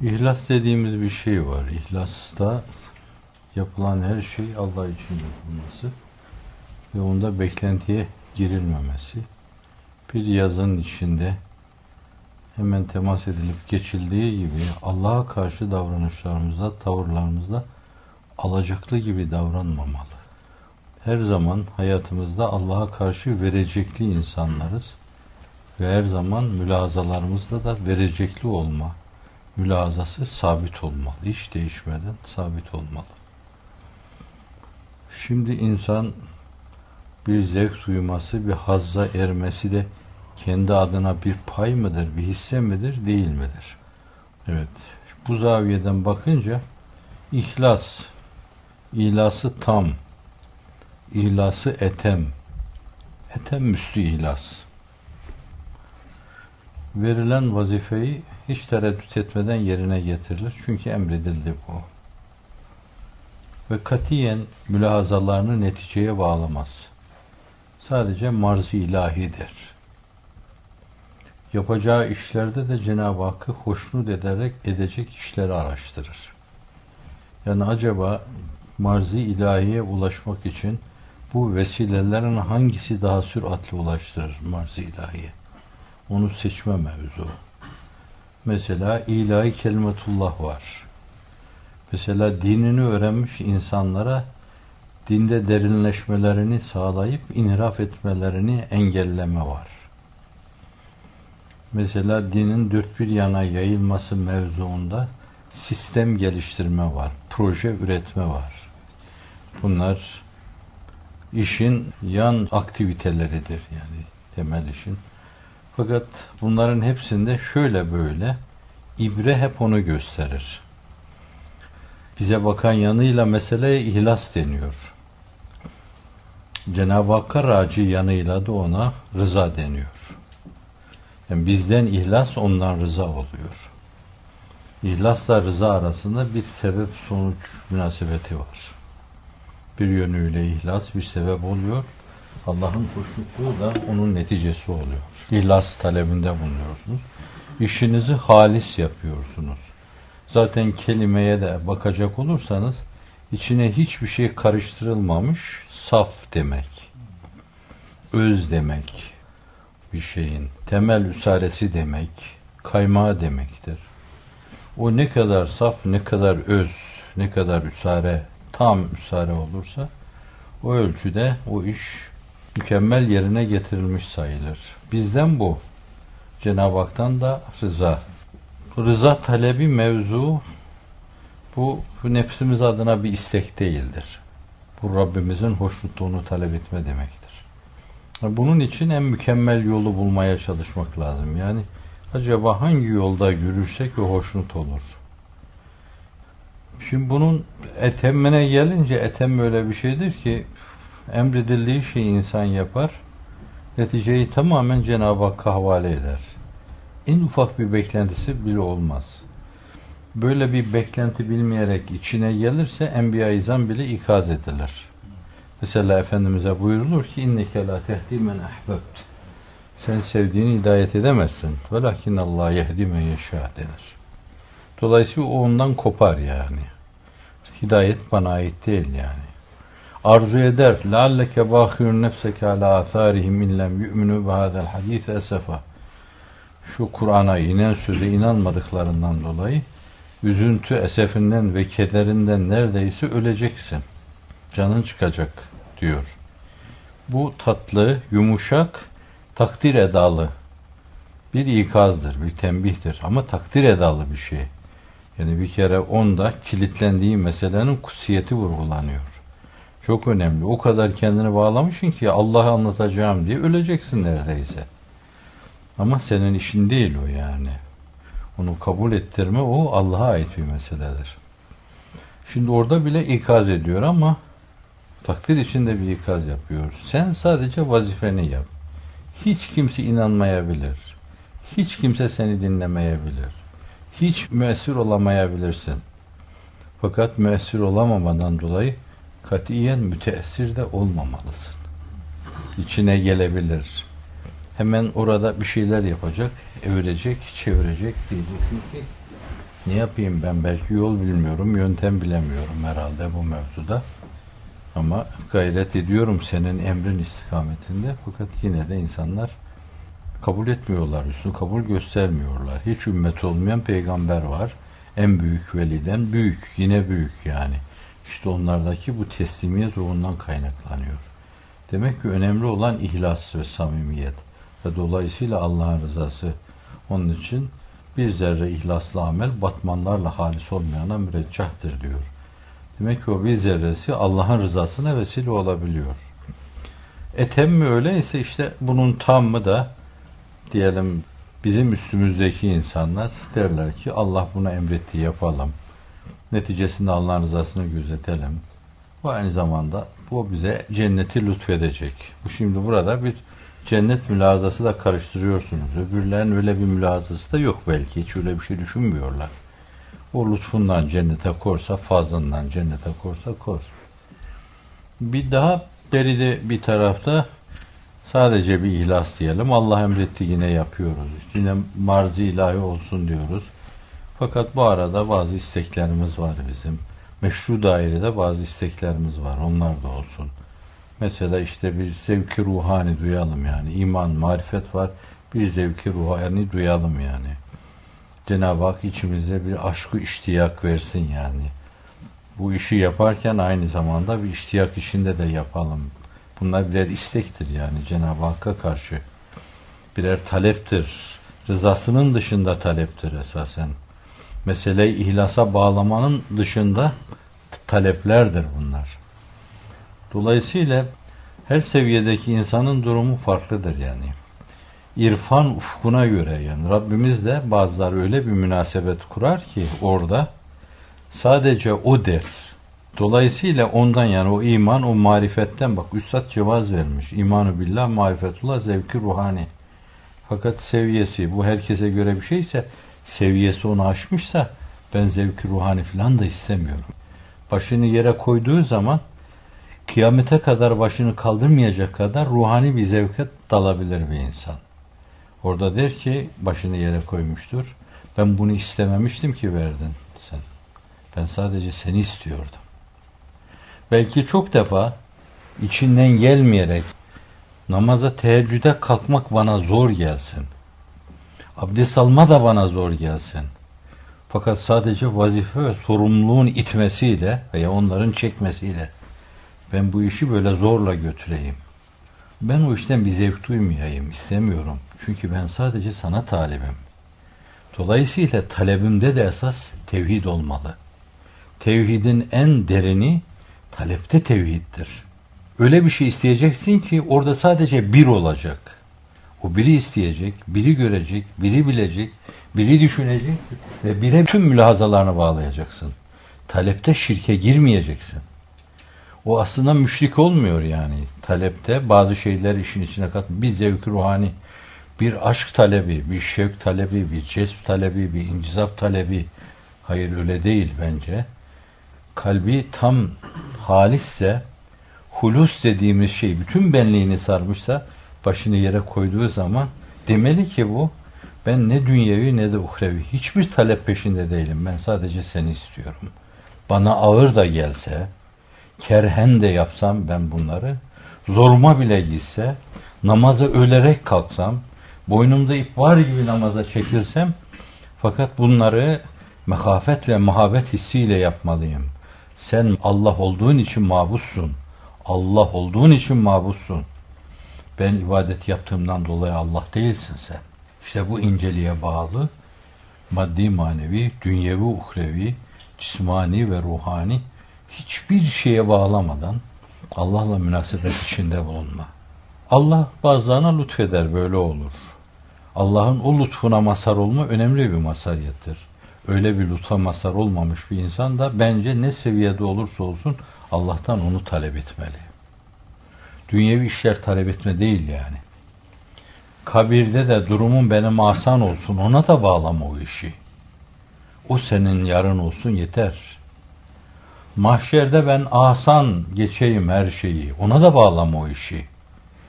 İhlas dediğimiz bir şey var. İhlasta yapılan her şey Allah için yapılması ve onda beklentiye girilmemesi. Bir yazın içinde hemen temas edilip geçildiği gibi Allah'a karşı davranışlarımızda, tavırlarımızda alacaklı gibi davranmamalı. Her zaman hayatımızda Allah'a karşı verecekli insanlarız ve her zaman mülazalarımızda da verecekli olma mülazası sabit olmalı. Hiç değişmeden sabit olmalı. Şimdi insan bir zevk duyması, bir hazza ermesi de kendi adına bir pay mıdır, bir hisse midir, değil midir? Evet. Bu zaviyeden bakınca ihlas, ilası tam, ilası etem, etem müstü ihlas. Verilen vazifeyi hiç tereddüt etmeden yerine getirilir. Çünkü emredildi bu. Ve katiyen mülahazalarını neticeye bağlamaz. Sadece marzi ilahidir. Yapacağı işlerde de Cenab-ı Hakk'ı hoşnut ederek edecek işleri araştırır. Yani acaba marzi ilahiye ulaşmak için bu vesilelerin hangisi daha süratli ulaştırır marzi ilahiye? Onu seçme mevzu. Mesela ilahi kelimetullah var. Mesela dinini öğrenmiş insanlara dinde derinleşmelerini sağlayıp inhiraf etmelerini engelleme var. Mesela dinin dört bir yana yayılması mevzuunda sistem geliştirme var, proje üretme var. Bunlar işin yan aktiviteleridir yani temel işin. Fakat bunların hepsinde şöyle böyle ibre hep onu gösterir. Bize bakan yanıyla meseleye ihlas deniyor. Cenab-ı Hakk'a raci yanıyla da ona rıza deniyor. Yani bizden ihlas ondan rıza oluyor. İhlasla rıza arasında bir sebep sonuç münasebeti var. Bir yönüyle ihlas bir sebep oluyor. Allah'ın hoşnutluğu da onun neticesi oluyor. İhlas talebinde bulunuyorsunuz. İşinizi halis yapıyorsunuz. Zaten kelimeye de bakacak olursanız içine hiçbir şey karıştırılmamış saf demek. Öz demek bir şeyin. Temel üsaresi demek. Kaymağı demektir. O ne kadar saf, ne kadar öz, ne kadar üsare, tam üsare olursa o ölçüde o iş mükemmel yerine getirilmiş sayılır. Bizden bu. Cenab-ı Hak'tan da rıza. Rıza talebi mevzu bu, nefsimiz adına bir istek değildir. Bu Rabbimizin hoşnutluğunu talep etme demektir. Bunun için en mükemmel yolu bulmaya çalışmak lazım. Yani acaba hangi yolda yürürsek o hoşnut olur. Şimdi bunun etemmine gelince etem böyle bir şeydir ki emredildiği şeyi insan yapar, neticeyi tamamen Cenab-ı Hakk'a havale eder. En ufak bir beklentisi bile olmaz. Böyle bir beklenti bilmeyerek içine gelirse Enbiya-i İzam bile ikaz edilir. Mesela Efendimiz'e buyurulur ki inneke la tehdi men. Sen sevdiğini hidayet edemezsin. Velakin Allah yehdi men denir. Dolayısıyla o ondan kopar yani. Hidayet bana ait değil yani arzu eder. Lealleke bâhirun nefseke alâ âthârihim illem yu'minu bihâzel hadîse esefa. Şu Kur'an'a inen söze inanmadıklarından dolayı üzüntü esefinden ve kederinden neredeyse öleceksin. Canın çıkacak diyor. Bu tatlı, yumuşak, takdir edalı bir ikazdır, bir tembihtir. Ama takdir edalı bir şey. Yani bir kere onda kilitlendiği meselenin kutsiyeti vurgulanıyor. Çok önemli. O kadar kendini bağlamışsın ki Allah'ı anlatacağım diye öleceksin neredeyse. Ama senin işin değil o yani. Onu kabul ettirme o Allah'a ait bir meseledir. Şimdi orada bile ikaz ediyor ama takdir içinde bir ikaz yapıyor. Sen sadece vazifeni yap. Hiç kimse inanmayabilir. Hiç kimse seni dinlemeyebilir. Hiç müessir olamayabilirsin. Fakat müessir olamamadan dolayı katiyen müteessir de olmamalısın. İçine gelebilir. Hemen orada bir şeyler yapacak, evirecek, çevirecek diyeceksin ki Ne yapayım ben belki yol bilmiyorum, yöntem bilemiyorum herhalde bu mevzuda. Ama gayret ediyorum senin emrin istikametinde. Fakat yine de insanlar kabul etmiyorlar, üstün kabul göstermiyorlar. Hiç ümmet olmayan peygamber var. En büyük veliden büyük, yine büyük yani. İşte onlardaki bu teslimiyet ruhundan kaynaklanıyor. Demek ki önemli olan ihlas ve samimiyet. Ve dolayısıyla Allah'ın rızası. Onun için bir zerre ihlaslı amel batmanlarla halis olmayana müreccahtır diyor. Demek ki o bir zerresi Allah'ın rızasına vesile olabiliyor. Etem mi öyleyse işte bunun tam mı da diyelim bizim üstümüzdeki insanlar derler ki Allah buna emretti yapalım. Neticesinde Allah'ın rızasını gözetelim. Bu aynı zamanda bu bize cenneti lütfedecek. Bu şimdi burada bir cennet mülazası da karıştırıyorsunuz. Öbürlerin öyle bir mülazası da yok belki. Hiç öyle bir şey düşünmüyorlar. O lütfundan cennete korsa, fazlından cennete korsa kor. Bir daha deride bir tarafta sadece bir ihlas diyelim. Allah emretti yine yapıyoruz. Yine marzi ilahi olsun diyoruz. Fakat bu arada bazı isteklerimiz var bizim. Meşru dairede bazı isteklerimiz var. Onlar da olsun. Mesela işte bir zevki ruhani duyalım yani. iman, marifet var. Bir zevki ruhani duyalım yani. Cenab-ı Hak içimize bir aşkı iştiyak versin yani. Bu işi yaparken aynı zamanda bir iştiyak içinde de yapalım. Bunlar birer istektir yani Cenab-ı Hakk'a karşı. Birer taleptir. Rızasının dışında taleptir esasen. Meseleyi ihlasa bağlamanın dışında taleplerdir bunlar. Dolayısıyla her seviyedeki insanın durumu farklıdır yani. İrfan ufkuna göre yani Rabbimiz de bazıları öyle bir münasebet kurar ki orada sadece o der. Dolayısıyla ondan yani o iman, o marifetten bak Üstad cevaz vermiş. İmanı billah, marifetullah, zevki ruhani. Fakat seviyesi bu herkese göre bir şeyse seviyesi onu aşmışsa ben zevki ruhani falan da istemiyorum. Başını yere koyduğu zaman kıyamete kadar başını kaldırmayacak kadar ruhani bir zevke dalabilir bir insan. Orada der ki başını yere koymuştur. Ben bunu istememiştim ki verdin sen. Ben sadece seni istiyordum. Belki çok defa içinden gelmeyerek namaza teheccüde kalkmak bana zor gelsin. Abdest alma da bana zor gelsin. Fakat sadece vazife ve sorumluluğun itmesiyle veya onların çekmesiyle ben bu işi böyle zorla götüreyim. Ben o işten bir zevk duymayayım, istemiyorum. Çünkü ben sadece sana talibim. Dolayısıyla talebimde de esas tevhid olmalı. Tevhidin en derini talepte tevhiddir. Öyle bir şey isteyeceksin ki orada sadece bir olacak. O biri isteyecek, biri görecek, biri bilecek, biri düşünecek ve bire tüm mülahazalarını bağlayacaksın. Talepte şirke girmeyeceksin. O aslında müşrik olmuyor yani. Talepte bazı şeyler işin içine kat. Bir zevk ruhani, bir aşk talebi, bir şevk talebi, bir cesp talebi, bir incizap talebi. Hayır öyle değil bence. Kalbi tam halisse, hulus dediğimiz şey bütün benliğini sarmışsa başını yere koyduğu zaman demeli ki bu ben ne dünyevi ne de uhrevi hiçbir talep peşinde değilim. Ben sadece seni istiyorum. Bana ağır da gelse, kerhen de yapsam ben bunları, zoruma bile gitse, namaza ölerek kalksam, boynumda ip var gibi namaza çekilsem, fakat bunları mehafet ve muhabbet hissiyle yapmalıyım. Sen Allah olduğun için mabussun. Allah olduğun için mabussun. Ben ibadet yaptığımdan dolayı Allah değilsin sen. İşte bu inceliğe bağlı maddi manevi, dünyevi, uhrevi, cismani ve ruhani hiçbir şeye bağlamadan Allah'la münasebet içinde bulunma. Allah bazılarına lütfeder böyle olur. Allah'ın o lütfuna mazhar olma önemli bir mazhariyettir. Öyle bir lütfa mazhar olmamış bir insan da bence ne seviyede olursa olsun Allah'tan onu talep etmeli. Dünyevi işler talep etme değil yani. Kabirde de durumun benim asan olsun ona da bağlama o işi. O senin yarın olsun yeter.'' Mahşerde ben asan geçeyim her şeyi. Ona da bağlama o işi.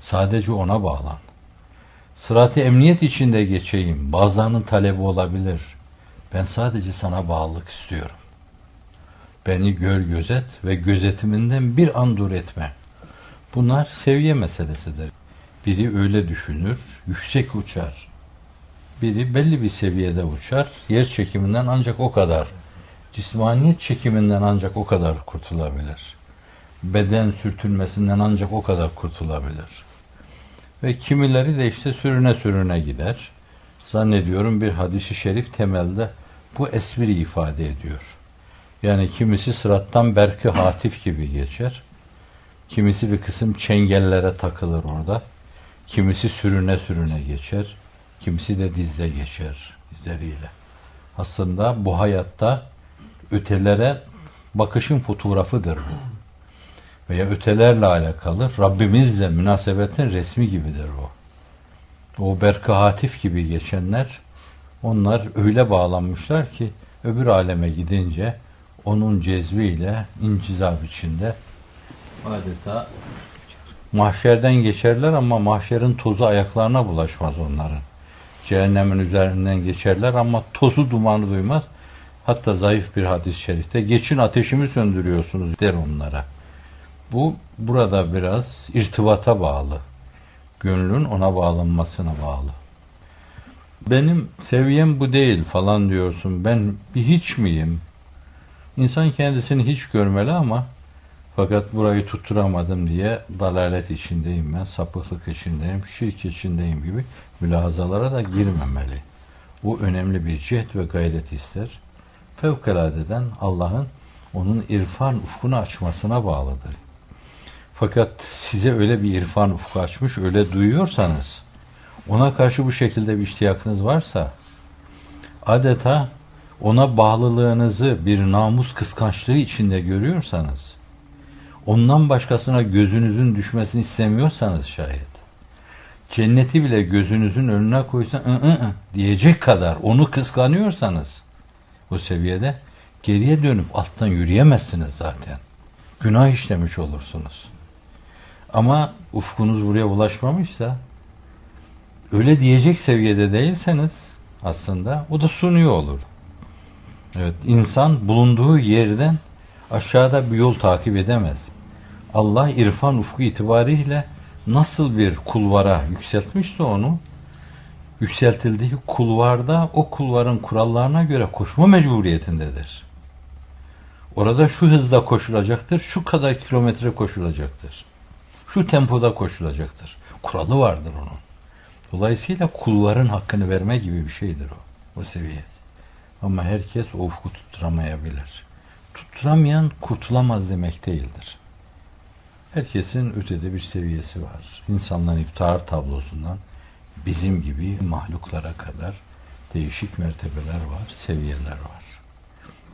Sadece ona bağlan. Sırat-ı emniyet içinde geçeyim. Bazılarının talebi olabilir. Ben sadece sana bağlılık istiyorum. Beni gör gözet ve gözetiminden bir an dur etme. Bunlar seviye meselesidir. Biri öyle düşünür, yüksek uçar. Biri belli bir seviyede uçar, yer çekiminden ancak o kadar, cismaniyet çekiminden ancak o kadar kurtulabilir. Beden sürtünmesinden ancak o kadar kurtulabilir. Ve kimileri de işte sürüne sürüne gider. Zannediyorum bir hadisi şerif temelde bu esviri ifade ediyor. Yani kimisi sırattan berki hatif gibi geçer. Kimisi bir kısım çengellere takılır orada. Kimisi sürüne sürüne geçer. Kimisi de dizde geçer dizleriyle. Aslında bu hayatta ötelere bakışın fotoğrafıdır bu. Veya ötelerle alakalı Rabbimizle münasebetin resmi gibidir o. O berkahatif gibi geçenler onlar öyle bağlanmışlar ki öbür aleme gidince onun cezbiyle incizab içinde adeta mahşerden geçerler ama mahşerin tozu ayaklarına bulaşmaz onların. Cehennemin üzerinden geçerler ama tozu dumanı duymaz. Hatta zayıf bir hadis-i şerifte geçin ateşimi söndürüyorsunuz der onlara. Bu burada biraz irtibata bağlı. Gönlün ona bağlanmasına bağlı. Benim seviyem bu değil falan diyorsun. Ben bir hiç miyim? İnsan kendisini hiç görmeli ama fakat burayı tutturamadım diye dalalet içindeyim ben, sapıklık içindeyim, şirk içindeyim gibi mülahazalara da girmemeli. Bu önemli bir cehd ve gayret ister. Fevkaladeden Allah'ın onun irfan ufkunu açmasına bağlıdır. Fakat size öyle bir irfan ufku açmış, öyle duyuyorsanız, ona karşı bu şekilde bir iştiyakınız varsa, adeta ona bağlılığınızı bir namus kıskançlığı içinde görüyorsanız, ondan başkasına gözünüzün düşmesini istemiyorsanız şayet, cenneti bile gözünüzün önüne koysa ı ı ı diyecek kadar onu kıskanıyorsanız, bu seviyede geriye dönüp alttan yürüyemezsiniz zaten. Günah işlemiş olursunuz. Ama ufkunuz buraya ulaşmamışsa öyle diyecek seviyede değilseniz aslında o da sunuyor olur. Evet insan bulunduğu yerden aşağıda bir yol takip edemez. Allah irfan ufku itibariyle nasıl bir kulvara yükseltmişse onu yükseltildiği kulvarda o kulvarın kurallarına göre koşma mecburiyetindedir. Orada şu hızda koşulacaktır, şu kadar kilometre koşulacaktır. Şu tempoda koşulacaktır. Kuralı vardır onun. Dolayısıyla kulların hakkını verme gibi bir şeydir o. O seviye. Ama herkes o ufku tutturamayabilir. Tutturamayan kurtulamaz demek değildir. Herkesin ötede bir seviyesi var. İnsanların iftar tablosundan bizim gibi mahluklara kadar değişik mertebeler var, seviyeler var.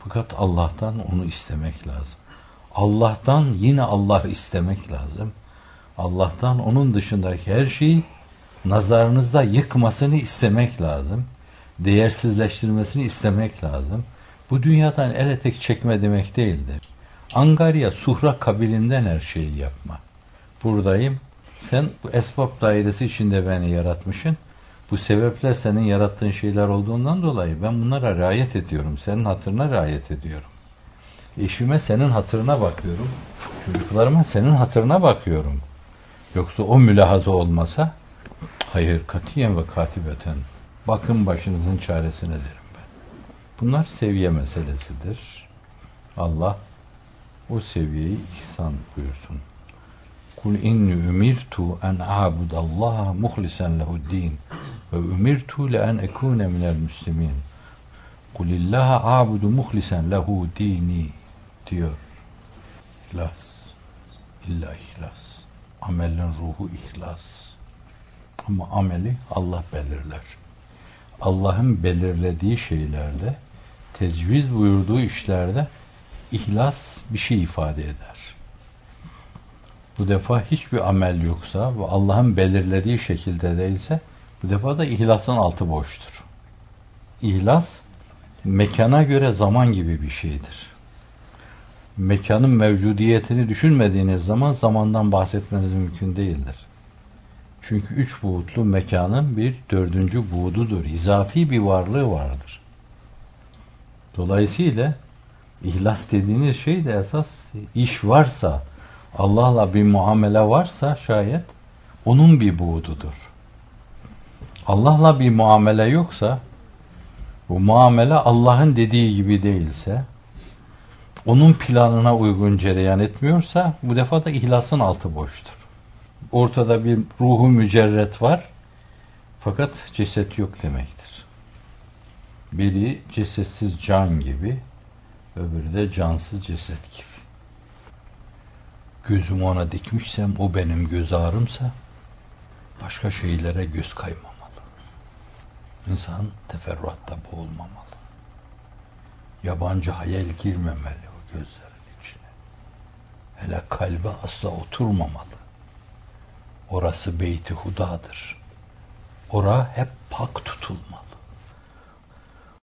Fakat Allah'tan onu istemek lazım. Allah'tan yine Allah istemek lazım. Allah'tan onun dışındaki her şeyi nazarınızda yıkmasını istemek lazım. Değersizleştirmesini istemek lazım. Bu dünyadan el etek çekme demek değildir. Angarya, Suhra kabilinden her şeyi yapma. Buradayım. Sen bu esbab dairesi içinde beni yaratmışsın. Bu sebepler senin yarattığın şeyler olduğundan dolayı ben bunlara riayet ediyorum. Senin hatırına riayet ediyorum. Eşime senin hatırına bakıyorum. Çocuklarıma senin hatırına bakıyorum. Yoksa o mülahaza olmasa hayır katiyen ve katibeten bakın başınızın çaresine derim ben. Bunlar seviye meselesidir. Allah o seviyeyi ihsan buyursun. Kul inni umirtu en a'budallaha muhlisen lehu'd-din ve umirtu le en ekune minel muslimin. Kulillaha a'budu muhlisen lehu dini diyor. İhlas. İlla ihlas. Amelin ruhu ihlas. Ama ameli Allah belirler. Allah'ın belirlediği şeylerde, tecviz buyurduğu işlerde ihlas bir şey ifade eder. Bu defa hiçbir amel yoksa ve Allah'ın belirlediği şekilde değilse bu defa da ihlasın altı boştur. İhlas mekana göre zaman gibi bir şeydir mekanın mevcudiyetini düşünmediğiniz zaman zamandan bahsetmeniz mümkün değildir. Çünkü üç buğutlu mekanın bir dördüncü buğdudur. İzafi bir varlığı vardır. Dolayısıyla ihlas dediğiniz şey de esas iş varsa, Allah'la bir muamele varsa şayet onun bir buğdudur. Allah'la bir muamele yoksa bu muamele Allah'ın dediği gibi değilse onun planına uygun cereyan etmiyorsa bu defa da ihlasın altı boştur. Ortada bir ruhu mücerret var fakat ceset yok demektir. Biri cesetsiz can gibi öbürü de cansız ceset gibi. Gözümü ona dikmişsem o benim göz ağrımsa başka şeylere göz kaymamalı. İnsan teferruatta boğulmamalı. Yabancı hayal girmemeli o gözlerin içine. Hele kalbe asla oturmamalı. Orası beyti hudadır. Ora hep pak tutulmalı.